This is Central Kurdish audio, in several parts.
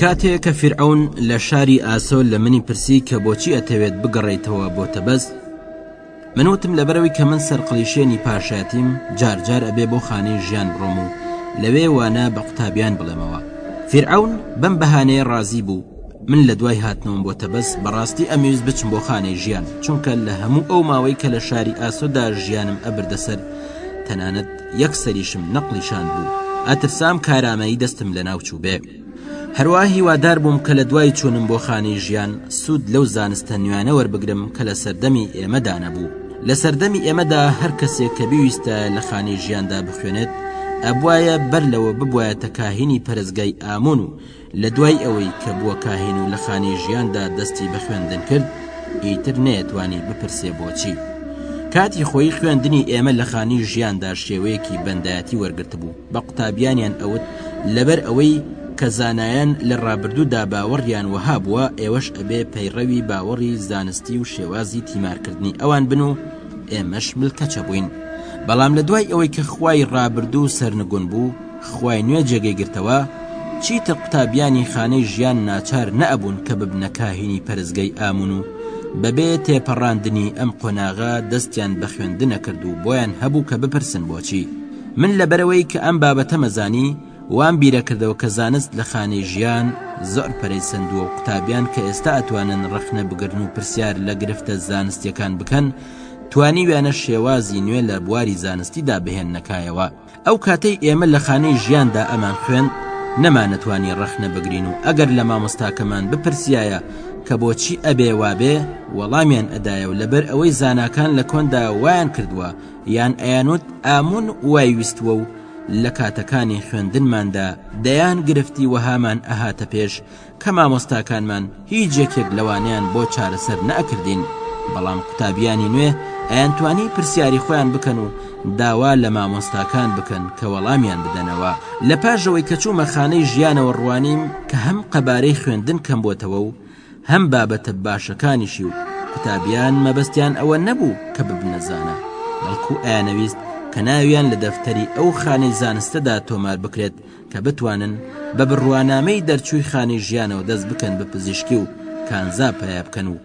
کاتێ کە فیرعەون لە شاری ئاسۆ لە منی پرسی کە بۆچی ئەتەوێت بگەڕێیتەوە بۆ تەبەست من وتم لەبەرەوەی کە من سەرقڵیشێنی پاشایەتیم جار جار ئەبێ بۆ خانەی ژیان بڕۆم و لەوێ وانە بە قوتابیان بڵێمەوە فیرعون بەم بەهانەیە ڕازی بوو من لە دوای هاتنەوەم بۆ تەبەس بەڕاستی ئەمویست بچم بۆ خانەی ژیان چونکە لە هەموو ئەو ماوەی کە لە شاری ئاسۆدا ژیانم ئەبردە سەر تەنانەت یەک سەریشم نەقڵیشان بوو ئەترسام کارامەیی دەستم لە ناوچوو بێ. هەروا هیوادار بووم کە لە دوای چوونم بۆ خانەی ژیان سوود لەو زانستە نوێانە وەربگرم کە لە سەردەمی ئێمەدا نەبوو لە سەردەمی ئێمەدا هەر کەسێک کە بویستە لە خانەی ژیاندا بخوێنێت ئەبواە بەر لەوە ببوایە تەکاهینی پەرستگای ئامون و لە دوای ئەوەی کە بووە کاهین و لە خانەی ژیاندا دەستی بە خوێندن کرد ئیتر نەیەتوانی بپرسێ بۆچی کاتی خۆی خوێندنی ئێمە لە خانی ژیاندا شێوەیەکی بەندایەتی وەرگرتبوو بە قوتابیانیان ئەوت لەبەر ئەوەی کە زانایان لە ڕابردوودا باوەڕیان وەها بووە ئێوەش ئەبێ پەیڕەوی باوەڕی زانستی و شێوازی تیمارکردنی ئەوان بن و ئێمەش ملکەچە بووین بەڵام لە دوای ئەوەی کە خوای ڕابردوو سەرنگون بوو خوای نوێ جێگەی گرتەوە چیتر قوتابیانی خانەی ژیان ناچار نەبوون کە ببنە کاهینی پەرستگەی ئامون و بەبێ تێپەڕاندنی ئەم قۆناغە دەستیان بە خوێندنە کرد و بۆیان هەبوو کە بپرسن بۆچی من لەبەرئەوەی کە ئەم بابەتەمە زانی وام بیرە کردەوە کە زانست لە خانەی ژیان زۆر پەرەی سەندووە و قوتابیان کە ئێستا ئەتوانن ڕەخنە بگرن و پرسیار لە گرفتە زانستیەکان بکەن توانیویانە شێوازی نوێ لە بواری زانستی دا بهێننە کایەوە ئەو کاتەی ئێمە لە خانەی ژیان دا ئەمان خوێند نەمانەتوانی ڕەخنە بگرین و ئەگەر لە مامۆستاکەمان بپرسیایە کە بۆچی ئەبێ وابێ وەڵامیان ئەدایە و لەبەر ئەوەی زاناکان لە کۆندا وایان کردووە یان ئەیانوت ئامون وای ویستووە و لە کاتەکانی خوێندنماندا دەیان گرفتی وەهامان ئەهاتە پێش کە مامۆستاکانمان هیچ یەکێک لەوانەیان بۆ چارەسەر نەئەکردین بەڵام قوتابیانی نوێ ئەیانتوانی پرسیاری خۆیان بکەن و داوا لە مامۆستاکان بکەن کە وەڵامیان بدەنەوە لە پاژەوەی کە چوومە خانەی ژیانەوە ڕوانیم کە هەم قەبارەی خوێندن کەم بۆتەوە و هەم بابەتە باشەکانیشی و قوتابیان مەبەستیان ئەوە نەبوو کە ببنە زانا، بەڵکو ئەیانەویست کە ناویان لە دەفتەری ئەو خانەی زانستەدا تۆمار بکرێت کە بتوانن بە بڕوانامەی دەرچووی خانەی ژیانەوە دەست بکەن بە پزیشکی و کانزا پەیا بکەن و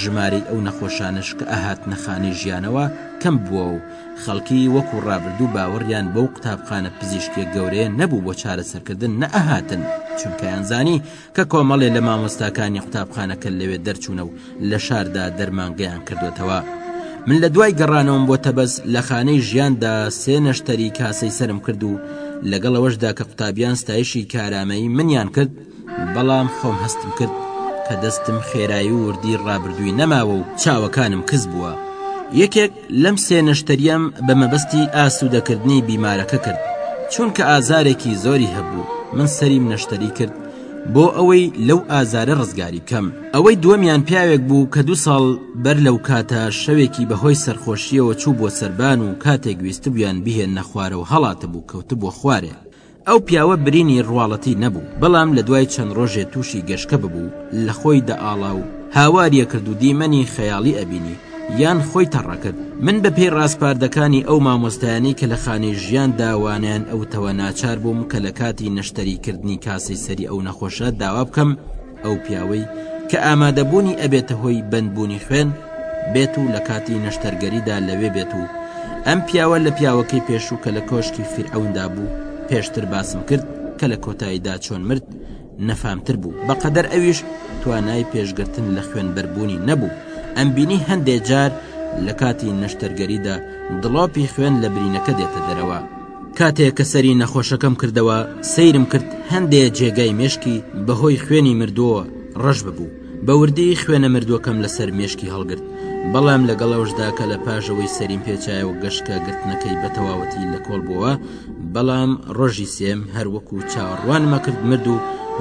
ژمارەی ئەو نەخۆشانەش کە ئەهاتنە خانەی ژیانەوە کەم ببووە و خەڵکی وەکو ڕابردوو باوەڕیان بەو قوتابخانە پزیشکیە گەورەیە نەبوو بۆ چارەسەرکردن نەئەهاتن چونکە ئەیانزانی کە کۆمەڵێ لە مامۆستاکانی قوتابخانەکە لەوێ دەرچوونە و لە شاردا دەرمانگەیان کردوێتەوە. من لە دوای گەڕانەوەم بۆ تەبەز لە خانەی ژیاندا سێ نەشتەری کاسەی سرم کرد و لەگەڵەوەشدا کە قوتابیان ستایشی کارامەیی منیان کرد بەڵام خۆم هەستم کرد کە دەستم خێرایی و وردی ڕابردووی نەماوە و چاوەکانم کز بووە یەکێک لەم سێ نەشتەریەم بە مەبەستی ئاسوودەکردنی بیمارەکە کرد، چونکە ئازارێکی زۆری هەبوو، من سەریم نەشتەری کرد بۆ ئەوەی لەو ئازارە ڕزگاری بکەم. ئەوەی دووەمیان پیاوێک بوو کە دوو ساڵ بەر لەو کاتە شەوێکی بەهۆی سەرخۆشییەوە چووبووە سەربان و کاتێک ویستبوویان بیهێننە خوارەوە هەڵاتبوو کەوتبووە خوارێ، ئەو پیاوە برینی ڕواڵەتی نەبوو، بەڵام لە دوای چەند ڕۆژێ تووشی گەشکە ببوو، لە خۆی دەئاڵا و هاواری ئەکرد و دیمەنی خەیاڵی ئەبینی، یان خۆی تەڕئەکرد. من بە پێی ڕاسپاردەکانی ئەو مامۆستایانەی کە لە خانەی ژیان دا وانەیان ئەوتەوە ناچار بووم کە لە کاتی نەشتەری کردنی کاسەی سەری ئەو نەخۆشە داوا بکەم، ئەو پیاوەی کە ئامادەبوونی ئەبێتە هۆی بەندبوونی خوێن بێت و لە کاتی نەشتەرگەریدا لەوێ بێت و ئەم پیاوە لە پیاوەکەی پێشوو کە لە کۆشکی فیرعەوندا بوو پێشتر باسم کرد کە لە کۆتاییدا چۆن مرد نەفامتر بوو بەقەدەر ئەویش توانای پێشگرتن لە خوێنبەربوونی نەبوو ئەم بینی هەندێ جار لە کاتی نەشتەرگەریدا دڵۆپی خوێن لە برینەکە دێتە دەرەوە کاتێ کە سەری نەخۆشەکەم کردەوە سەیرم کرد هەندێ جێگای مشکی بەهۆی خوێنی مردووە ڕەش ببوو بەوردی خوێنە مردووەکەم لەسەر مشکی هەڵگرت بەڵام لەگەڵ ئەوشدا کە لە پاژەوەی سەریم پێچایە و گەشتە گرتنەکەی بە تەواوەتی لە کۆڵ بووە بەڵام ڕۆژی سێم هەروەکو چاوەڕوانمە کرد مرد و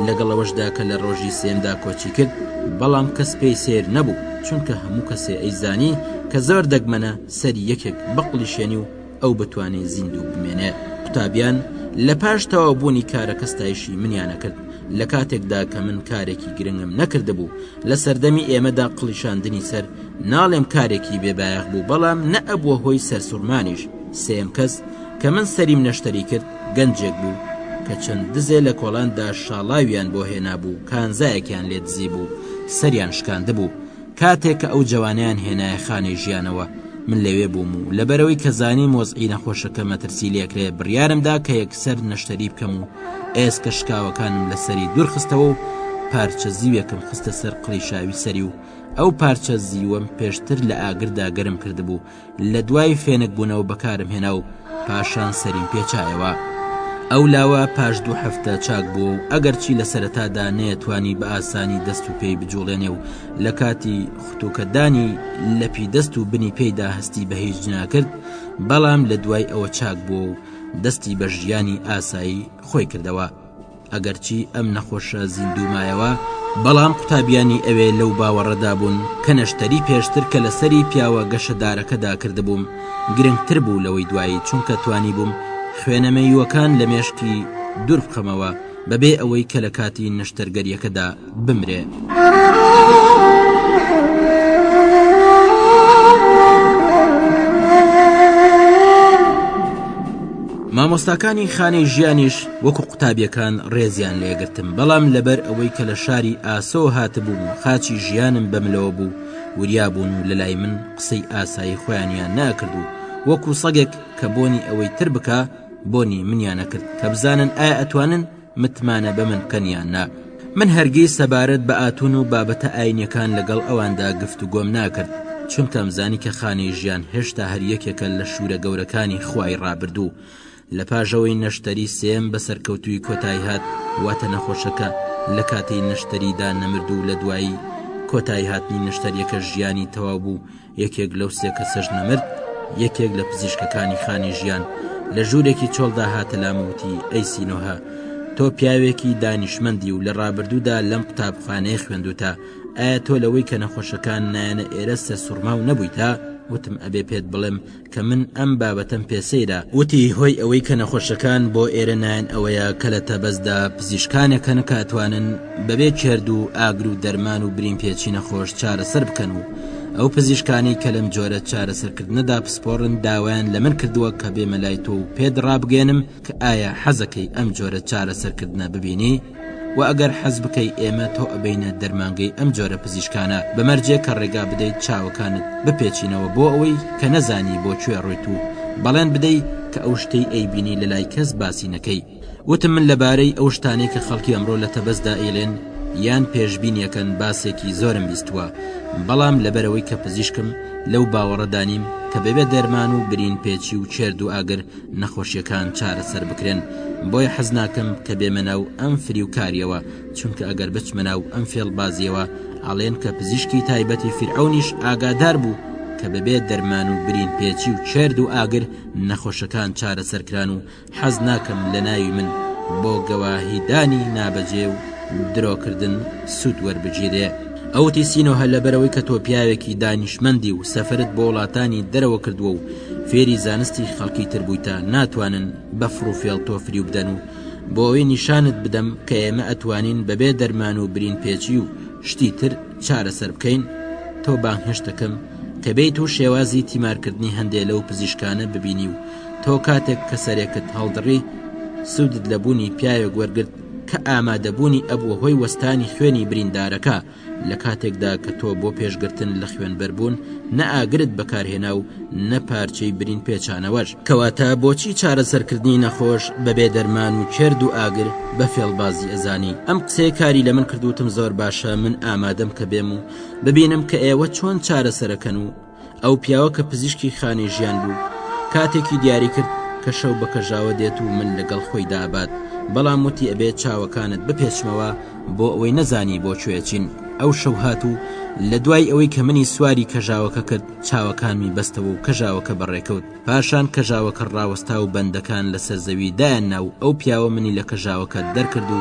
لەگەڵەوەشدا کە لە ڕۆژی سێمدا کۆچی کرد بەڵام کەس پێی سێر نەبوو چونکە هەموو کەسێ ئەیزانی کە زۆر دەگمەنە سەری یەکێک بەقڵی شێنی و ئەو بتوانێ زیندوو بمێنێ. قوتابیان لە پاش تەواو بوونی کارەکە ستایشی منیان ئەکرد، لە کاتێکدا کە من کارێکی گرنگم نەکردبوو، لە سەردەمی ئێمەدا قڵیشاندنی سەر ناڵێم کارێکی بێ بایەخ بوو بەڵام نە ئەبووە هۆی سەرسوڕمانیش، سێیەم کەس کە من سەریم نەشتەری کرد گەنجێک بوو کە چەند دزێ لە کۆڵاندا شاڵاویان بۆ هێنابوو کانزایەکیان لێ دزیبوو سەریان شکاندبوو کاتێک کە ئەو جەوانەیان هێنایە خانەی ژیانەوە من لەوێ بووم و لەبەرەوەی کە زانیم وەزعی نەخۆشەکە مەترسی لێکرێ بڕیارم دا کە یەکسەر نەشتەری بکەم و ئێسکە شکاوەکانم لەسەری دوورخستەوە و پارچە زیوێکم خستە سەر قڵیشاوی سەری و ئەو پارچە زیوەم پێشتر لە ئاگردا گەرم کردبوو لە دوای فێنک بوونەوە بەکارم هێنا و پاشان سەریم پێچایەوە ئەو لاوە پاش دوو هەفتە چاک بوو و ئەگەرچی لە سەرەتادا نەیەتوانی بە ئاسانی دەست و پێی بجوڵێنێ و لە کاتی ختوکەدانی لەپی دەست و بنی پێیدا هەستی بە هیچ ناکرد بەڵام لە دوای ئەوە چاک بوو و دەستی بە ژیانی ئاسایی خۆی کردەوە ئەگەرچی ئەم نەخۆشە زیندوو مایەوە، بەڵام قوتابیانی ئەوێ لەو باوەڕەدا بوون کە نەشتەری پێشتر کە لە سەری پیاوە گەشەدارەکەدا کردبووم گرنگتر بوو لەوەی دوایی، چونکە توانیبووم خوێنە مێیووەکان لە مێشکی دوور بخەمەوە بەبێ ئەوەی کە لە کاتی نەشتەرگەرییەکەدا مامۆستاکانی خانەی ژیانیش وەکو قوتابیەکان ڕێزیان لێگرتم بەڵام لەبەر ئەوەی کە لە شاری ئاسۆ هاتبووم و خاچی ژیانم بەملەوە بوو وریابوون و لەلای من قسەی ئاسایی خۆیانیان ناکرد و وەکو سەگێک کە بۆنی ئەوەی تر بکە بۆنی منیانەکرد کە بزانن ئایا ئەتوانن متمانە بە من بکەن یان نا. من هەرگیز سەبارەت بە ئاتون و بابەتە ئاینیەکان لەگەڵ ئەواندا گفتوگۆم ناکرد، چونکە ئەمزانی کە خانەی ژیان هێشتا هەر یەکێکە لە شوورە گەورەکانی خوای ڕابردوو. لە پاش ئەوەی نەشتەری سێیەم بە سەرکەوتوویی کۆتایی هات، واتە نەخۆشەکە لە کاتی نەشتەریدا نەمرد و لە دوایی کۆتایی هاتنی نەشتەریەکە ژیانی تەواو بوو، یەکێک لەو سێ کەسەش نەمرد یەکێک لە پزیشکەکانی خانی ژیان لە ژوورێکی چۆڵدا هاتە لاموتی ئەی سینۆهە تۆ پیاوێکی دانیشمەندی و لە ڕابردوودا لەم قوتابخانەیە خوێندوتە ئایا تۆ لەوەی کە نەخۆشەکان نایەنە ئێرە سەرسوڕماو نەبوویتە وتم ئەبێ پێت بڵێم کە من ئەم بابەتەم پێ سەیرە، وتی هۆی ئەوەی کە نەخۆشەکان بۆ ئێرە نایەن ئەوەیە کە لە تەبەزدا پزیشکانێک هەن کە ئەتوانن بەبێ کێرد و ئاگر و دەرمان و برین پێچی نەخۆش چارەسەر بکەن و ئەو پزیشکانەی کە لەم جۆرە چارەسەرکردنەدا پسپۆڕن داوایان لە من کردووە کە بێمە لای تۆ و پێت ڕابگەیەنم کە ئایا حەزەکەی ئەم جۆرە چارەسەرکردنە ببینی؟ وە ئەگەر حەز بکەی ئێمە تۆ ئەبەینە دەرمانگەی ئەم جۆرە پزیشکانە بە مەرجێ کە ڕێگا بدەیت چاوەکانت بپێچینەوە بۆ ئەوەی کە نەزانی بۆ کوێ ڕۆیت و بەڵێن بدەی کە ئەو شتەی ئەیبینی لە لای کەس باسی نەکەی وتم من لەبارەی ئەو شتانەی کە خەڵکی ئەمڕۆ لە تەبەسدا ئەیڵێن یان پێشبینیەکەن باسێکی زۆرم بیستوە بەڵام لەبەرەوەی کە پزیشکم لەو باوەڕەدانیم کە بەبێ دەرمان و برین پێچی و چێرد و ئاگر نەخۆشیەکان چارەسەر بکرێن بۆیە حەز ناکەم کە بێمە ناو ئەم فریوکاریەوە چونکە ئەگەر بچمە ناو ئەم فێڵبازیەوە ئەڵێن کە پزیشکی تایبەتی فرعونیش ئاگادار بوو کە بەبێت دەرمان و برین پێچی و چێرد و ئاگر نەخۆشەکان چارەسەرکران و حەز ناکەم لە ناوی من بۆ گەواهیدانی نابەجێ و درۆکردن سوود وەربگیرێ ئەوتی سینۆهە لەبەرەوەی کە تۆ پیاوێکی دانیشمەندی و سەفرت بۆ وڵاتانی دەرەوە کردووە و فێری زانستی خەڵکی تر بوویتە ناتوانن بە فڕ و فێڵ تۆ فریو بدەن و بۆ ئەوەی نیشانت بدەم کە ئێمە ئەتوانین بەبێ دەرمان و برین پێچی و شتی تر چارەسەر بکەین تۆ بانگهێشت دەکەم کە بێیت و شێوازی تیمارکردنی هەندێ لەو پزیشکانە ببینی و تۆ کاتێک کە سەرێکت هەڵدڕی سوودت لە بوونی پیاوێک وەرگرت کە ئامادەبوونی ئەبووە هۆی وەستانی خوێنی بریندارەکە لە کاتێکدا کە تۆ بۆ پێشگرتن لە خوێنبەربوون نە ئاگرت بەکارهێنا و نە پارچەی برین پێچانەوەش. کەواتە بۆچی چارەسەرکردنی نەخۆش بەبێ دەرمان و کێرد و ئاگر بە فێڵبازی ئەزانی؟ ئەم قسەیە کاری لەمن کرد وتم زۆر باشە من ئامادەم کە بێم و ببینم کە ئێوە چۆن چارەسەرەکەن و ئەو پیاوە کە پزیشکی خانی ژیان بوو کاتێکی دیاری کرد کە شەو بە کەژاوە دێت و من لەگەڵ خۆی دابات بەڵام وتی ئەبێت چاوەکانت بپێچمەوە بۆ ئەوەی نەزانی بۆ کوێچین ئەو شەو هات و لە دوای ئەوەی کە منی سواری کەژاوەکە کرد چاوەکانمی بەستەوە و کەژاوەکە بەڕێکەوت پاشان کەژاوەکە ڕاوەستا و بەندەکان لەسەر زەوی دایان ناو ئەو پیاوە منی لە کەژاوەکە دەرکرد و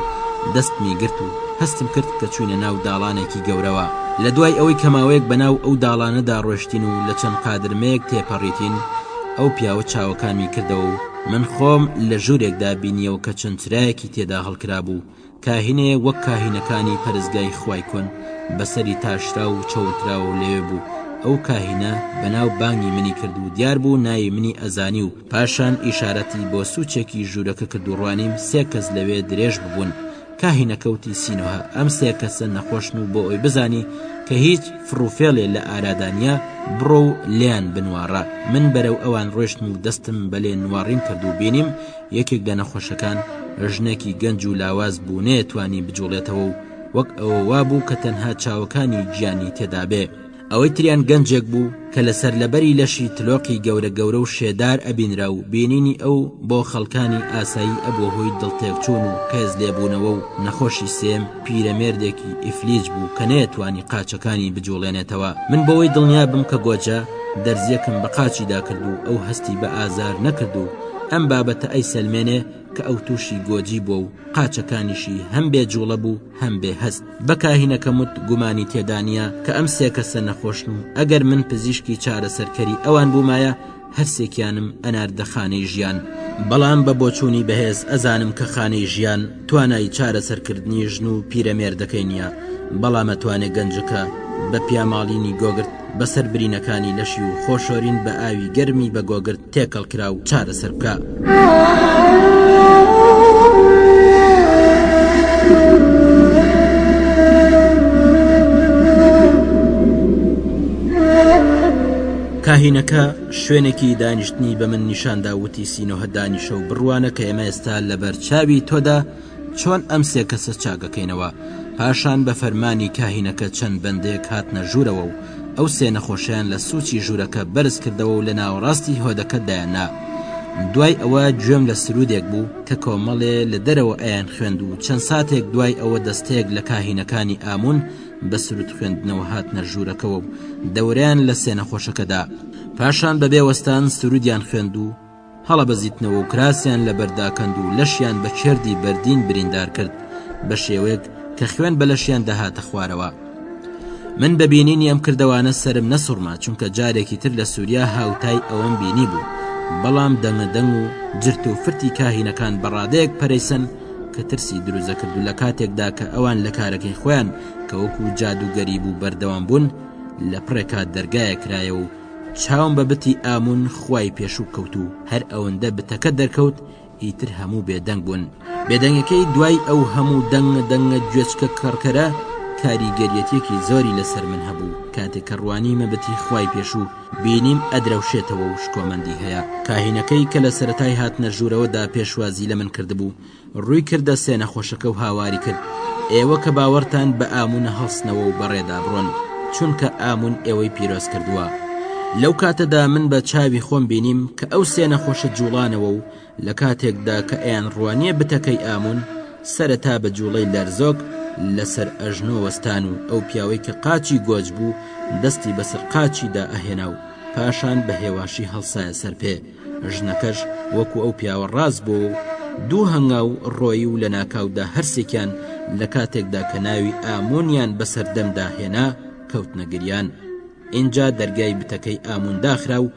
دەستمی گرت و هەستم کرد کە چوینە ناو داڵانێکی گەورەوە لە دوای ئەوەی کەماوەیەک بەناو ئەو داڵانەدا ڕۆشتین و لە چەند قادرمەیەک تێپەڕیتین ئەو پیاوە چاوەکانمی کردەوە و من خۆم لە ژورێکدا بینیەوە کە چەند چرایەکی تێدا هەڵکرابوو کاهینێک وەک کاهینەکانی پەرستگای خوای کۆن بە سەری تاشراو و چەوەندراوە و لەوێ بوو، ئەو کاهینە بە ناو بانگی منی کرد و دیار بوو ناوی منی ئەزانی و پاشان ئیشارەتی بۆ سوچێکی ژوورەکە کرد و ڕوانیم سێ کەس لەوێ درێژ ببوون کاهینەکە وتی سینۆهە ئەم سێ کەسە نەخۆشن و بۆ ئەوی بزانی کە هیچ فڕوفێڵێ لە ئارادا نیە بڕۆ و لێیان بنواڕە من بەرەو ئەوان ڕۆشتم و دەستم بەلێ نواڕیم کرد و بینیم یەکێک لە نەخۆشەکان ژنێکی گەنج و لاواز بوو نەیەتوانی بجوڵێتەوە و وەک ئەوە وابوو کە تەنها چاوەکانی گیانی تێدابێ ئەوەی تریان گەنجێک بوو کە لە سەرلەبەری لەشی تلۆقی گەورە گەورە و شێدار ئەبینرا و بینینی ئەو بۆ خەڵکانی ئاسایی ئەبووە هۆی دڵتێکچوون و قێز لێبوونەوە و نەخۆشی سێم پیرەمێردێکی ئیفلیج بوو کە نەیەتوانی قاچەکانی بجوڵێنێتەوە من بۆوەی دڵنیابم کە گۆجە دەرزیەکم بە قاچیدا کرد و ئەو هەستی بە ئازار نەکرد و ئەم بابەتە ئەیسەلمێنێ کە ئەو تووشی گۆجی بووە و قاچەکانیشی هەم بێ جوڵە بوو هەم بێ هەست بە کاهینەکەم وت گومانی تێدانە کە ئەم سێ کەسە نەخۆشن و ئەگەر من پزیشکی چارەسەرکەری ئەوان بوومایە هەرسێکیانم ئەناردە خانەی ژیان بەڵام بە بۆچوونی بەهێز ئەزانم کە خانەی ژیان توانای چارەسەرکردنی ژن و پیرەمێردەکەی نییە بەڵام ئەتوانێ گەنجەکە بە پیاماڵینی گۆگرت بەسەر برینەکانی لەشی و خۆشۆرین بە ئاوی گەرمی بە گۆگرت تێکەڵکراو چارەسەر بکا. کاهینەکە شوێنێکی دانیشتنی بە من نیشاندا وتی سینۆهە دانیشە و بڕوانە کە ئێمە ئێستا لە بەرچاوی تۆدا چۆن ئەم سێ کەسە چاگەکەینەوە پاشان بە فەرمانی کاهینەکە چەند بەندێک هاتنە ژوورەوە و ئەو سێ نەخۆشەیان لە سووچی ژوورەکە بەرز کردەوە و لە ناوەڕاستی هۆدەکە دایاننا. دوای ئەوە گوێم لە سروودێک بوو کە کۆمەڵێ لە دەرەوە ئەیانخوێند و چەند ساتێک دوای ئەوە دەستەیەک لە کاهینەکانی ئاموون بە سروود خوێندنەوە هاتنە ژوورەکەوە و دەورەیان لە سێ نەخۆشەکەدا. پاشان بەبێ وەستان سروودیان خوێند و هەڵەبزیتنەوە و کراسیان لەبەر داکەند و لەشیان بە چێردی بەردین بریندار کرد بە شێوەیەک کە خوێن بە لەشیان دەهاتە خوارەوە. من بە بینینی ئەم کردەوانە سەرم نەسوڕما چونکە جارێکی تر لە سوریا هاوتای ئەوەم بینی بوو بەڵام دەنگە دەنگ و جرت و فرتی کاهینەکان بە ڕادەیەک پەرەیسەن کە ترسی دروزە کردو لە کاتێکدا کە ئەوان لە کارەکەی خۆیان کە وەکو جادوگەری بوو بەردەوام بوون لە پڕێکا دەرگایە کرایەوە و چاوم بە بتی ئامون خوای پێشوو کەوت و هەر ئەوەندە بتەکە دەرکەوت ئیتر هەموو بێدەنگ بوون بێدەنگەکەی دوای ئەو هەموو دەنگە دەنگە گوێچکە کڕکەرە کاریگەریەتیەکی زۆری لەسەر من هەبوو کاتێک کە ڕوانیمە بتی خوای پێشوو بینیم ئەدرەوشێتەوە و شکۆمەندی هەیە کاهینەکەی کە لە سەرەتای هاتنە ژوورەوەدا پێشوازی لە من کردبوو ڕووی کردە سێ نەخۆشەکە و هاواری کرد، ئێوە کە باوەڕتان بە ئاموونە هەڵسنەوە و بەڕێدا بڕۆن، چونکە ئاموون ئێوەی پیرۆز کردووە. لەو کاتەدا من بە چاوی خۆم بینیم کە ئەو سێ نەخۆشە جووڵانەوە و لە کاتێکدا کە ئەیانڕوانییە بتەکەی ئاموون، سەرەتا بە جووڵەی لەرزۆک لەسەر ئەژنۆ وەستان و ئەو پیاوەی کە قاچی گۆج بوو دەستی بەسەر قاچیدا ئەهێنا و پاشان بە هێواشی هەڵسایە سەر پێ. ژنەکەش وەکو ئەو پیاوە ڕاست بۆ و دوو هەنگاو ڕۆی و لە ناکاودا هەرسێکیان لە کاتێکدا کە ناوی ئامۆنیان بەسەر دەمدا هێنا کەوتنە گریان ئینجا دەرگای بتەکەی ئامون داخرا و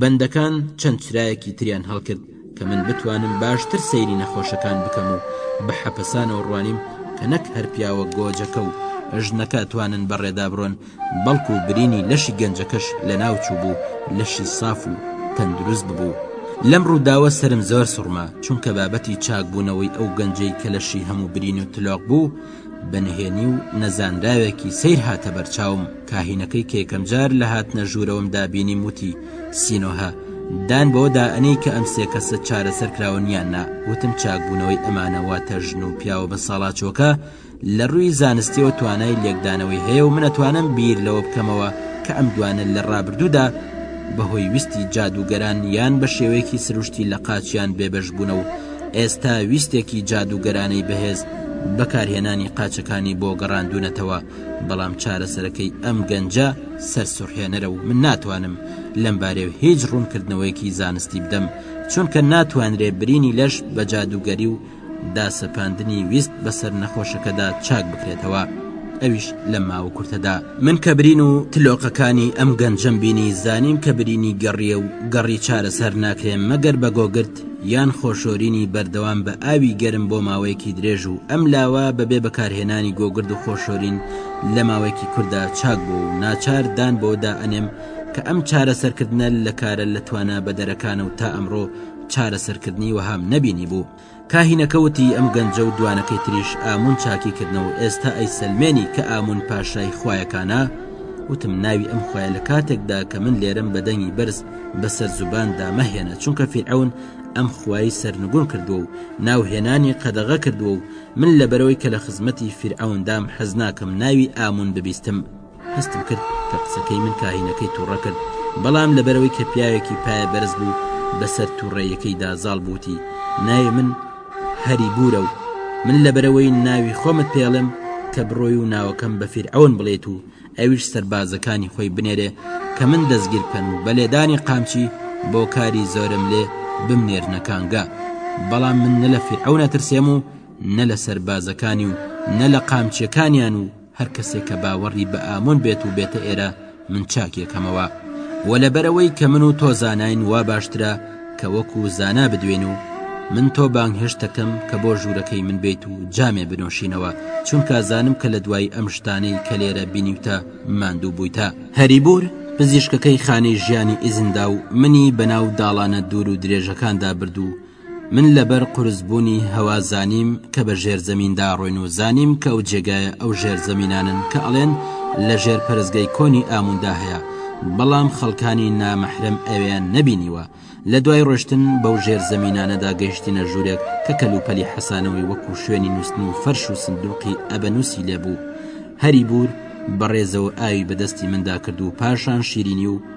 بەندەکان چەند چرایەکی تریان هەڵکرد کە من بتوانم باشتر سەیری نەخۆشەکان بکەم و بە حەپەسانەوە ڕوانیم کە نەک هەر پیاوە گۆجەکە و ژنەکە توانن بەڕێدا بڕۆن بەڵکو برینی لەشی گەنجەکەش لەناو چووبوو لەشی ساف و تەندروست ببوو، لەم ڕووداوە سەرم زۆر سوڕما چونکە بابەتی چاک بوونەوەی ئەو گەنجەی کە لەشی هەموو برین و تلۆق بوو بە نهێنی و نەزانراوێکی سەیر هاتە بەرچاوم کاهینەکەی کە یەکەمجار لە هاتنە ژوورەوەمدا بینیم وتی سینۆهە دان بەوە دا ئەنێی کە ئەم سێ کەسە چارەسەر کراون یان نا وتم چاک بوونەوەی ئەمانە واتە ژن و پیاوە بە ساڵاچۆکە لە رووی زانستیەوە توانای لێکدانەوەی هەیە و من ئەتوانم بیر لەوە بکەمەوە کە ئەم دوانە لە رابردوودا بە هۆی ویستی جادووگەران یان بە شێوەیەکی سروشتی لە قاچیان بێبەش بوونە و ئێستا ویستێکی جادووگەرانەی بەهێز بەکارهێنانی قاچەکانی بۆ گەڕاندوونەتەوە بەڵام چارەسەرەکەی ئەم گەنجە سەرسوڕهێنەرە و من ناتوانم لەم بارەیەوە هیچ روونکردنەوەیەکی زانستی بدەم چونکە ناتوانرێ برینی لەش بە جادووگەری و دا سەپاندنی ویست بەسەر نەخۆشەکەدا چاک بکرێتەوە ئەویش لەم ماوە کورتەدا من کە برین و تلۆقەکانی ئەم گەنجەم بینی زانیم کە برینی گەڕیە و گەڕی چارەسەر ناکرێن مەگەر بە گۆگرت یان خۆشۆرینی بەردەوام بە ئاوی گەرم بۆ ماوەیەکی درێژ و ئەم لاوە بەبێ بەکارهێنانی گۆگرد و خۆشۆرین لە ماوەیەکی کوردا چاک بوو و ناچار دان بەوەدا ئەنێم کە ئەم چارەسەرکردنە لە کارە لە توانا بەدەرەکانە و تا ئەمڕۆ چارەسەرکردنی وەهام نەبینی بوو کاهینەکە وتی ئەم گەنجە و دوانەکەی تریش ئامون چاکی کردنەوە ئێستا ئەی سەلمێنی کە ئامون پاشای خویەکانە وتم ناوی ئەم خویە لە کاتێکدا کە من لێرم بە دەنگی بەرز بەسەر زوباندا مەهێنە چونکە فیرعون ئەم خوای سەرنگون کردو و ناوهێنانی قەدەغە کردو و من لە بەرەوەی کە لە خزمەتی فیرعوندام حەز ناکەم ناوی ئامون ببیستم هەستم کرد کە قسەکەی من کاهینەکەی توڕە کرد، بەڵام لەبەرئەوەی کە پیاوێکی پایە بەرز بوو بەسەر توڕەیەکەیدا زاڵ بوو وتی، ناوی من هەری بوورە و من لەبەرئەوەی ناوی خۆمت پێڵێم کە بڕۆی و ناوەکەم بە فیرعەون بڵێیت و ئەویش سەربازەکانی خۆی بنێرێ کە من دەستگیر بکەن و بە لێدانی قامچی بۆ کاری زۆرم لێ بمنێرنە کانگا بەڵام من نە لە فیرعەون ئەترسێم و نە لە سەربازەکانی و نە لە قامچیەکانیان و هەر کەسێک کە باوەڕی بە ئامون بێت و بێتە ئێرە من چاکی ئەکەمەوە و لەبەرەوەی کە من و تۆ زاناین وا باشترە کە وەکو زانا بدوێین و من تۆ بانگهێشت دەکەم کە بۆ ژوورەکەی من بێیت و جامێ بنۆشینەوە چونکە زانم کە لە دوای ئەم شتانەی کە لێرە بینیوتە ماندوو بوویتە هەریبور پزیشکەکەی خانەی ژیانی ئیزن دا و منی بەناو داڵانە دوور و درێژەکاندا برد و من لەبەر قورس بوونی هەوا زانیم کە بە ژێر زەمیندا ڕۆین و زانیم کە ئەو جێگایە ئەو ژێر زەمینانەن کە ئەڵێن لە ژێر پەرستگەی کۆنی ئامووندا هەیە بەڵام خەڵکانی نامەحرەم ئەوێیان نەبینیوە لە دوای ڕۆشتن بەو ژێر زەمینانەدا گەیشتینە ژوورێک کە کەلوپەلی حەسانەوەی وەکو شوێنی نووستن و فەرش و سندوقی ئەبەنووسی لێبوو هەریبوور بەڕێزەوە ئاوی بەدەستی مندا کرد و پاشان شیرینی و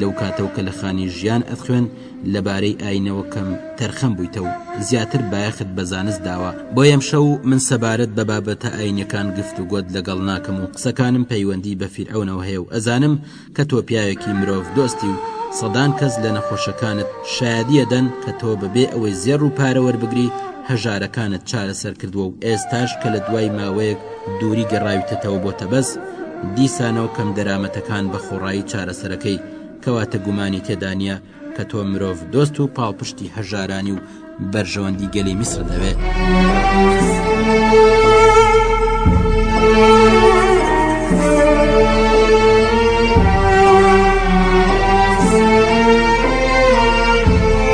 لەو کاتەو کە لە خانی ژیان ئەتخوێن لەبارەی ئاینەوە کەم تەرخەم بوویتە و زیاتر بایەخت بە زانست داوە بۆ یەمشەو من سەبارەت بە بابەتە ئاینەکان گفت و گۆت لەگەڵ ناکەم و قسەکانم پەیوەندی بە فیرعەونەوە هەیە و ئەزانم کە تۆ پیاوێکی مرۆڤ دۆستی و سەدان کەس لە نەخۆشەکانت شایەدی ئەدەن کە تۆ بەبێ ئەوەی زێڕ و پارە وەربگری هەژارەکانت چارەسەر کردوە و ئێستاش کە لە دوای ماوەیەک دووری گەڕاویتەتەوە بۆ تەبەس، دیسانەوە کەم دەرامەتەکان بە خۆڕایی چارەسەرەکەی، کەواتە گومانی تێدا نییە کە تۆ مرۆڤ دۆست و پاڵپشتی هەژارانی و بەرژەوەندی گەلی میسر دەبێ.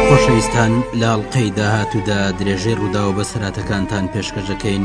خۆشەویستان لە ئەڵقەی داهاتوودا درێژەی ڕووداوە بەسەرهاتەکانتان پێشکەش دەکەین.